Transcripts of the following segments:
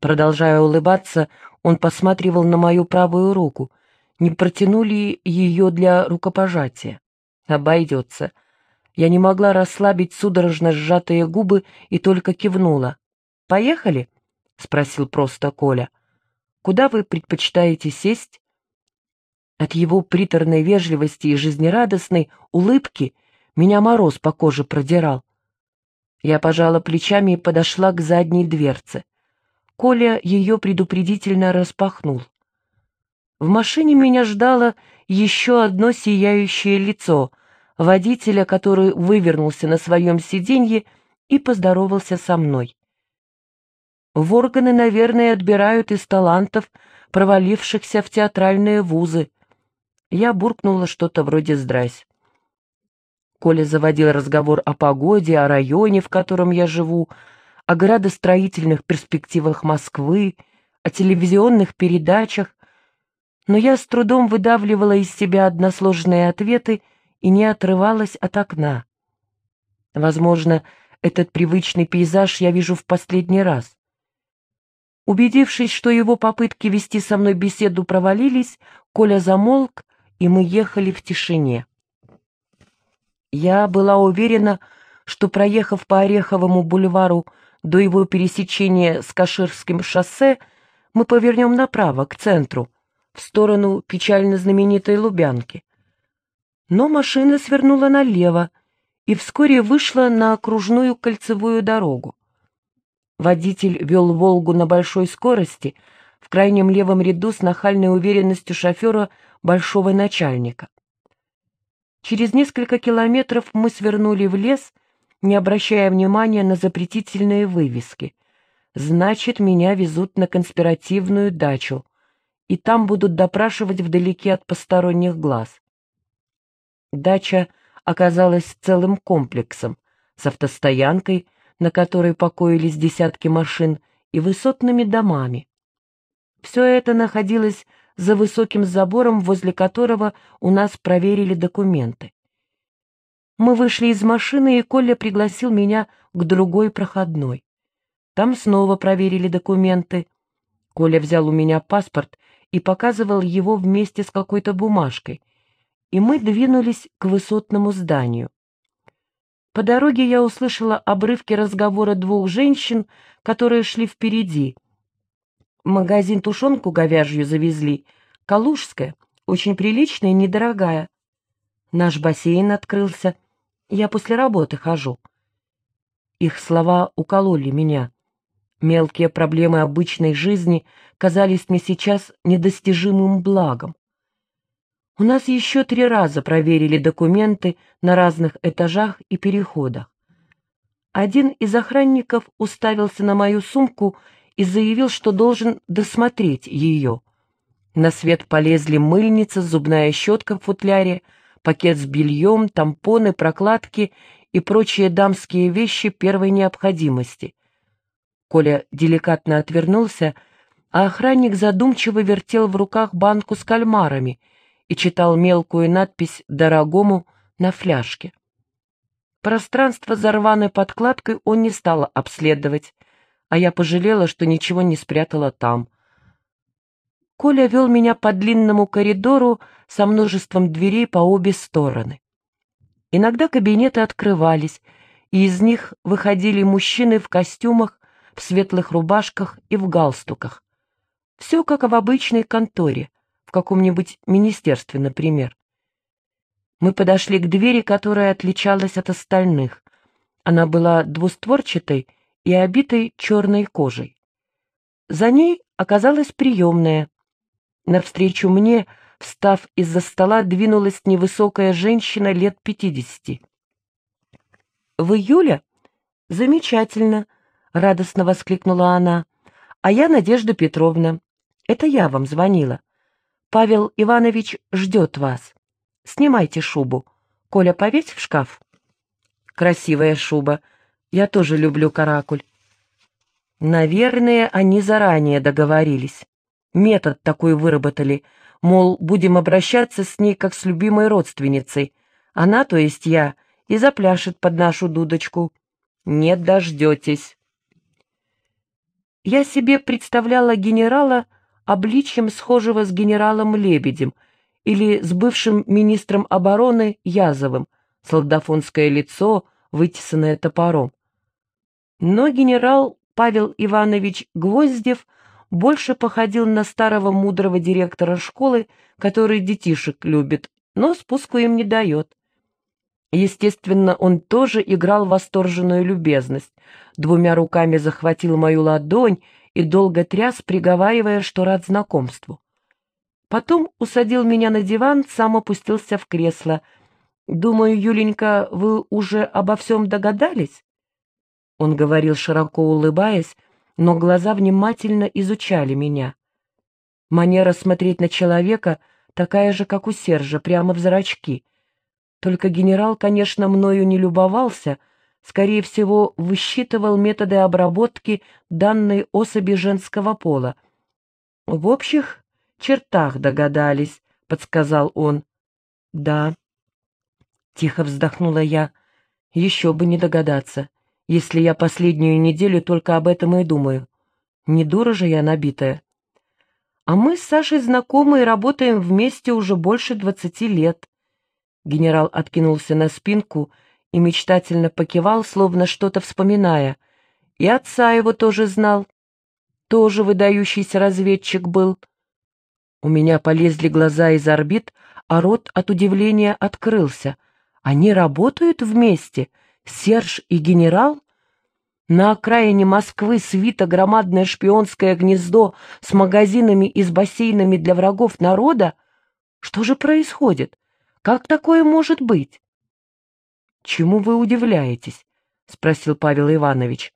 Продолжая улыбаться, он посматривал на мою правую руку. Не протянули ее для рукопожатия. Обойдется. Я не могла расслабить судорожно сжатые губы и только кивнула. «Поехали?» — спросил просто Коля. «Куда вы предпочитаете сесть?» От его приторной вежливости и жизнерадостной улыбки меня мороз по коже продирал. Я пожала плечами и подошла к задней дверце. Коля ее предупредительно распахнул. В машине меня ждало еще одно сияющее лицо, водителя, который вывернулся на своем сиденье и поздоровался со мной. В органы, наверное, отбирают из талантов, провалившихся в театральные вузы. Я буркнула что-то вроде «здрась». Коля заводил разговор о погоде, о районе, в котором я живу, о градостроительных перспективах Москвы, о телевизионных передачах, но я с трудом выдавливала из себя односложные ответы и не отрывалась от окна. Возможно, этот привычный пейзаж я вижу в последний раз. Убедившись, что его попытки вести со мной беседу провалились, Коля замолк, и мы ехали в тишине. Я была уверена, что, проехав по Ореховому бульвару до его пересечения с Каширским шоссе мы повернем направо, к центру, в сторону печально знаменитой Лубянки. Но машина свернула налево и вскоре вышла на окружную кольцевую дорогу. Водитель вел «Волгу» на большой скорости, в крайнем левом ряду с нахальной уверенностью шофера большого начальника. Через несколько километров мы свернули в лес не обращая внимания на запретительные вывески. Значит, меня везут на конспиративную дачу, и там будут допрашивать вдалеке от посторонних глаз. Дача оказалась целым комплексом, с автостоянкой, на которой покоились десятки машин, и высотными домами. Все это находилось за высоким забором, возле которого у нас проверили документы. Мы вышли из машины, и Коля пригласил меня к другой проходной. Там снова проверили документы. Коля взял у меня паспорт и показывал его вместе с какой-то бумажкой, и мы двинулись к высотному зданию. По дороге я услышала обрывки разговора двух женщин, которые шли впереди. Магазин тушенку говяжью завезли, калужская, очень приличная и недорогая. Наш бассейн открылся — я после работы хожу. Их слова укололи меня. Мелкие проблемы обычной жизни казались мне сейчас недостижимым благом. У нас еще три раза проверили документы на разных этажах и переходах. Один из охранников уставился на мою сумку и заявил, что должен досмотреть ее. На свет полезли мыльница, зубная щетка в футляре — пакет с бельем, тампоны, прокладки и прочие дамские вещи первой необходимости. Коля деликатно отвернулся, а охранник задумчиво вертел в руках банку с кальмарами и читал мелкую надпись «Дорогому» на фляжке. Пространство за рваной подкладкой он не стал обследовать, а я пожалела, что ничего не спрятала там — Коля вел меня по длинному коридору со множеством дверей по обе стороны. Иногда кабинеты открывались, и из них выходили мужчины в костюмах, в светлых рубашках и в галстуках. Все как в обычной конторе, в каком-нибудь министерстве, например. Мы подошли к двери, которая отличалась от остальных. Она была двустворчатой и обитой черной кожей. За ней оказалась приемная, Навстречу мне, встав из-за стола, двинулась невысокая женщина лет пятидесяти. «В июле? Замечательно!» — радостно воскликнула она. «А я Надежда Петровна. Это я вам звонила. Павел Иванович ждет вас. Снимайте шубу. Коля, повесь в шкаф». «Красивая шуба. Я тоже люблю каракуль». Наверное, они заранее договорились. Метод такой выработали, мол, будем обращаться с ней как с любимой родственницей. Она, то есть я, и запляшет под нашу дудочку. Не дождетесь. Я себе представляла генерала обличьем схожего с генералом Лебедем или с бывшим министром обороны Язовым, солдафонское лицо, вытесанное топором. Но генерал Павел Иванович Гвоздев больше походил на старого мудрого директора школы, который детишек любит, но спуску им не дает. Естественно, он тоже играл восторженную любезность, двумя руками захватил мою ладонь и долго тряс, приговаривая, что рад знакомству. Потом усадил меня на диван, сам опустился в кресло. «Думаю, Юленька, вы уже обо всем догадались?» Он говорил, широко улыбаясь, но глаза внимательно изучали меня. Манера смотреть на человека такая же, как у Сержа, прямо в зрачки — только генерал, конечно, мною не любовался, скорее всего, высчитывал методы обработки данной особи женского пола. В общих чертах догадались, — подсказал он. Да, — тихо вздохнула я, — еще бы не догадаться, если я последнюю неделю только об этом и думаю. Не дура же я набитая. А мы с Сашей знакомы и работаем вместе уже больше двадцати лет. Генерал откинулся на спинку и мечтательно покивал, словно что-то вспоминая. И отца его тоже знал. Тоже выдающийся разведчик был. У меня полезли глаза из орбит, а рот от удивления открылся. Они работают вместе? Серж и генерал? На окраине Москвы свито громадное шпионское гнездо с магазинами и с бассейнами для врагов народа? Что же происходит? Как такое может быть? Чему вы удивляетесь? спросил Павел Иванович.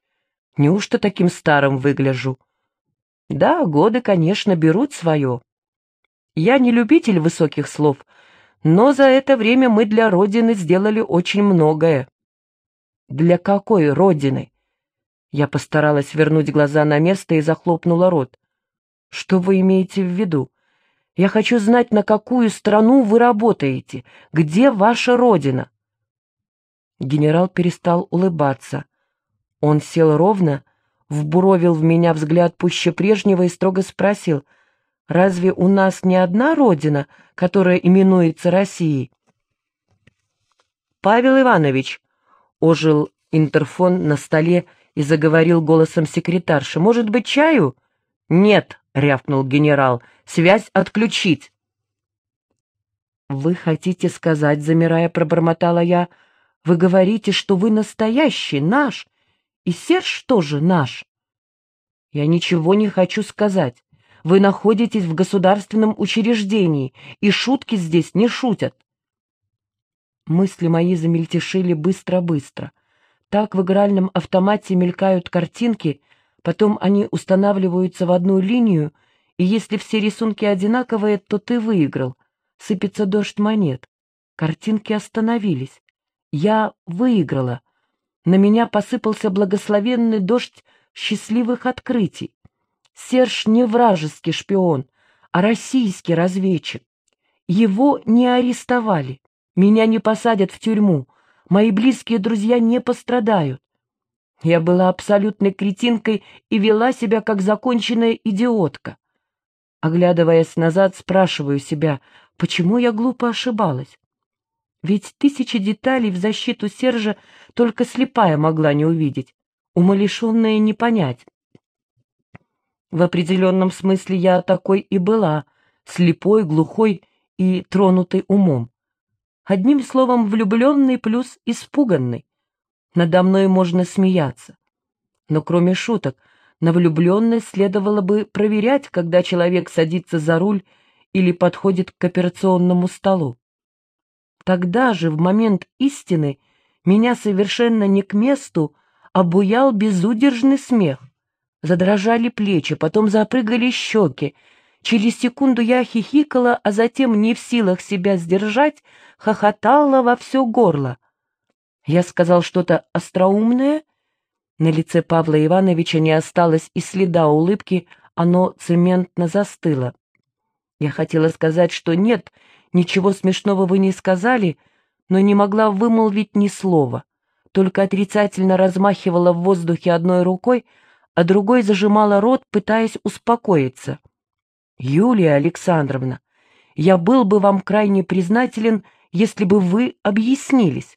Неужто таким старым выгляжу? Да, годы, конечно, берут свое. Я не любитель высоких слов, но за это время мы для Родины сделали очень многое. Для какой Родины? Я постаралась вернуть глаза на место и захлопнула рот. Что вы имеете в виду? Я хочу знать, на какую страну вы работаете, где ваша родина. Генерал перестал улыбаться. Он сел ровно, вбуровил в меня взгляд пуще прежнего и строго спросил, «Разве у нас не одна родина, которая именуется Россией?» «Павел Иванович», — ожил интерфон на столе и заговорил голосом секретарши, «может быть, чаю?» «Нет», — рявкнул генерал, — «связь отключить». «Вы хотите сказать, замирая, пробормотала я, вы говорите, что вы настоящий, наш, и Серж тоже наш?» «Я ничего не хочу сказать. Вы находитесь в государственном учреждении, и шутки здесь не шутят». Мысли мои замельтешили быстро-быстро. Так в игральном автомате мелькают картинки — Потом они устанавливаются в одну линию, и если все рисунки одинаковые, то ты выиграл. Сыпется дождь монет. Картинки остановились. Я выиграла. На меня посыпался благословенный дождь счастливых открытий. Серж не вражеский шпион, а российский разведчик. Его не арестовали, меня не посадят в тюрьму, мои близкие друзья не пострадают. Я была абсолютной кретинкой и вела себя как законченная идиотка. Оглядываясь назад, спрашиваю себя, почему я глупо ошибалась? Ведь тысячи деталей в защиту Сержа только слепая могла не увидеть, умалишенная не понять. В определенном смысле я такой и была, слепой, глухой и тронутой умом. Одним словом, влюбленный плюс испуганный. Надо мной можно смеяться. Но кроме шуток, на влюбленность следовало бы проверять, когда человек садится за руль или подходит к операционному столу. Тогда же, в момент истины, меня совершенно не к месту обуял безудержный смех. Задрожали плечи, потом запрыгали щеки. Через секунду я хихикала, а затем, не в силах себя сдержать, хохотала во все горло. Я сказал что-то остроумное? На лице Павла Ивановича не осталось и следа улыбки, оно цементно застыло. Я хотела сказать, что нет, ничего смешного вы не сказали, но не могла вымолвить ни слова, только отрицательно размахивала в воздухе одной рукой, а другой зажимала рот, пытаясь успокоиться. «Юлия Александровна, я был бы вам крайне признателен, если бы вы объяснились.